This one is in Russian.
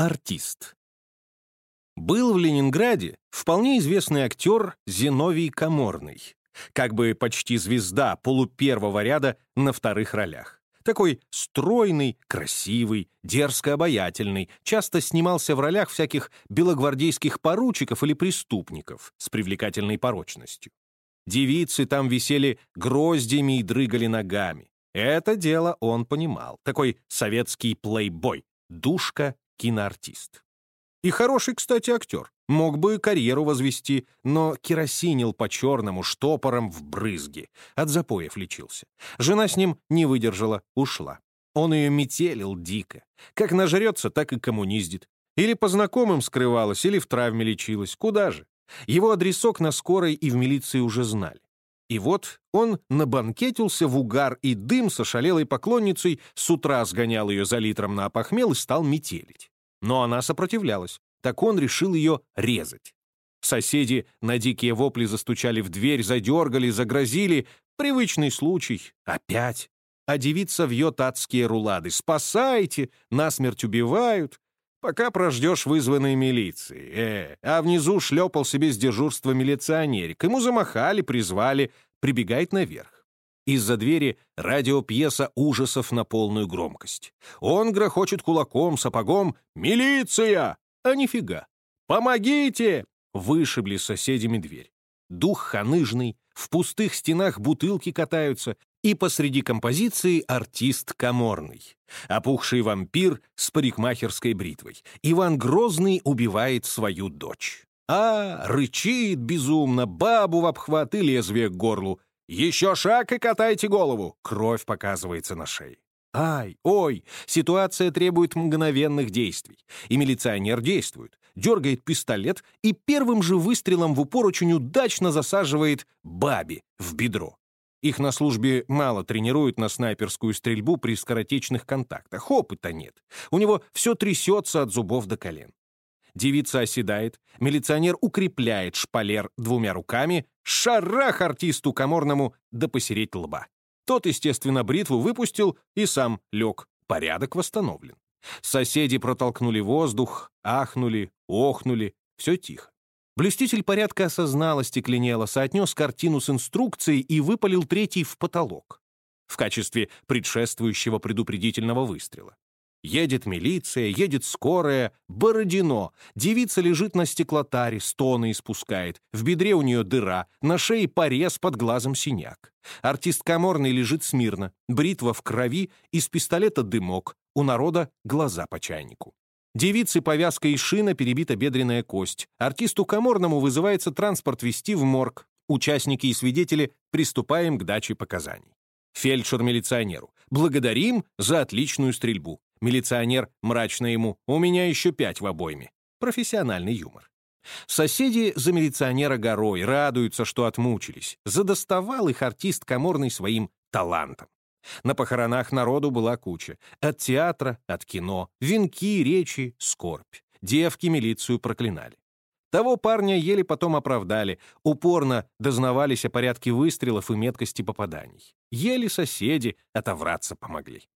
Артист. Был в Ленинграде вполне известный актер Зиновий Каморный, как бы почти звезда полупервого ряда на вторых ролях. Такой стройный, красивый, дерзко обаятельный, часто снимался в ролях всяких белогвардейских поручиков или преступников с привлекательной порочностью. Девицы там висели гроздями и дрыгали ногами. Это дело он понимал. Такой советский плейбой, душка-киноартист. И хороший, кстати, актер. Мог бы карьеру возвести, но керосинил по-черному штопором в брызги. От запоев лечился. Жена с ним не выдержала, ушла. Он ее метелил дико. Как нажрется, так и коммуниздит. Или по знакомым скрывалась, или в травме лечилась. Куда же? Его адресок на скорой и в милиции уже знали. И вот он набанкетился в угар и дым со шалелой поклонницей, с утра сгонял ее за литром на опохмел и стал метелить. Но она сопротивлялась, так он решил ее резать. Соседи на дикие вопли застучали в дверь, задергали, загрозили. Привычный случай. Опять. А девица вьет адские рулады. «Спасайте! Насмерть убивают!» Пока прождешь вызванной милиции. Э, а внизу шлепал себе с дежурства милиционерик. Ему замахали, призвали. Прибегает наверх. Из-за двери радиопьеса ужасов на полную громкость. Он грохочет кулаком, сапогом. «Милиция!» А нифига. «Помогите!» Вышибли соседями дверь. Дух ханыжный, в пустых стенах бутылки катаются, и посреди композиции артист Каморный, опухший вампир с парикмахерской бритвой. Иван Грозный убивает свою дочь. А, рычит безумно, бабу в обхват и лезвие к горлу. «Еще шаг и катайте голову!» Кровь показывается на шее. Ай, ой, ситуация требует мгновенных действий. И милиционер действует, дергает пистолет и первым же выстрелом в упор очень удачно засаживает бабе в бедро. Их на службе мало тренируют на снайперскую стрельбу при скоротечных контактах. Опыта нет. У него все трясется от зубов до колен. Девица оседает, милиционер укрепляет шпалер двумя руками, шарах артисту коморному да посереть лба. Тот, естественно, бритву выпустил и сам лег. Порядок восстановлен. Соседи протолкнули воздух, ахнули, охнули. Все тихо. Блюститель порядка осознал остекленело, соотнес картину с инструкцией и выпалил третий в потолок в качестве предшествующего предупредительного выстрела. Едет милиция, едет скорая, Бородино. Девица лежит на стеклотаре, стоны испускает. В бедре у нее дыра, на шее порез, под глазом синяк. Артист Каморный лежит смирно, бритва в крови, из пистолета дымок, у народа глаза по чайнику. Девице повязка и шина, перебита бедренная кость. Артисту Каморному вызывается транспорт вести в морг. Участники и свидетели приступаем к даче показаний. Фельдшер милиционеру. Благодарим за отличную стрельбу. Милиционер мрачно ему. У меня еще пять в обойме. Профессиональный юмор. Соседи за милиционера горой радуются, что отмучились. Задоставал их артист Каморный своим талантом. На похоронах народу была куча. От театра, от кино, венки, речи, скорбь. Девки милицию проклинали. Того парня еле потом оправдали, упорно дознавались о порядке выстрелов и меткости попаданий. Еле соседи отовраться помогли.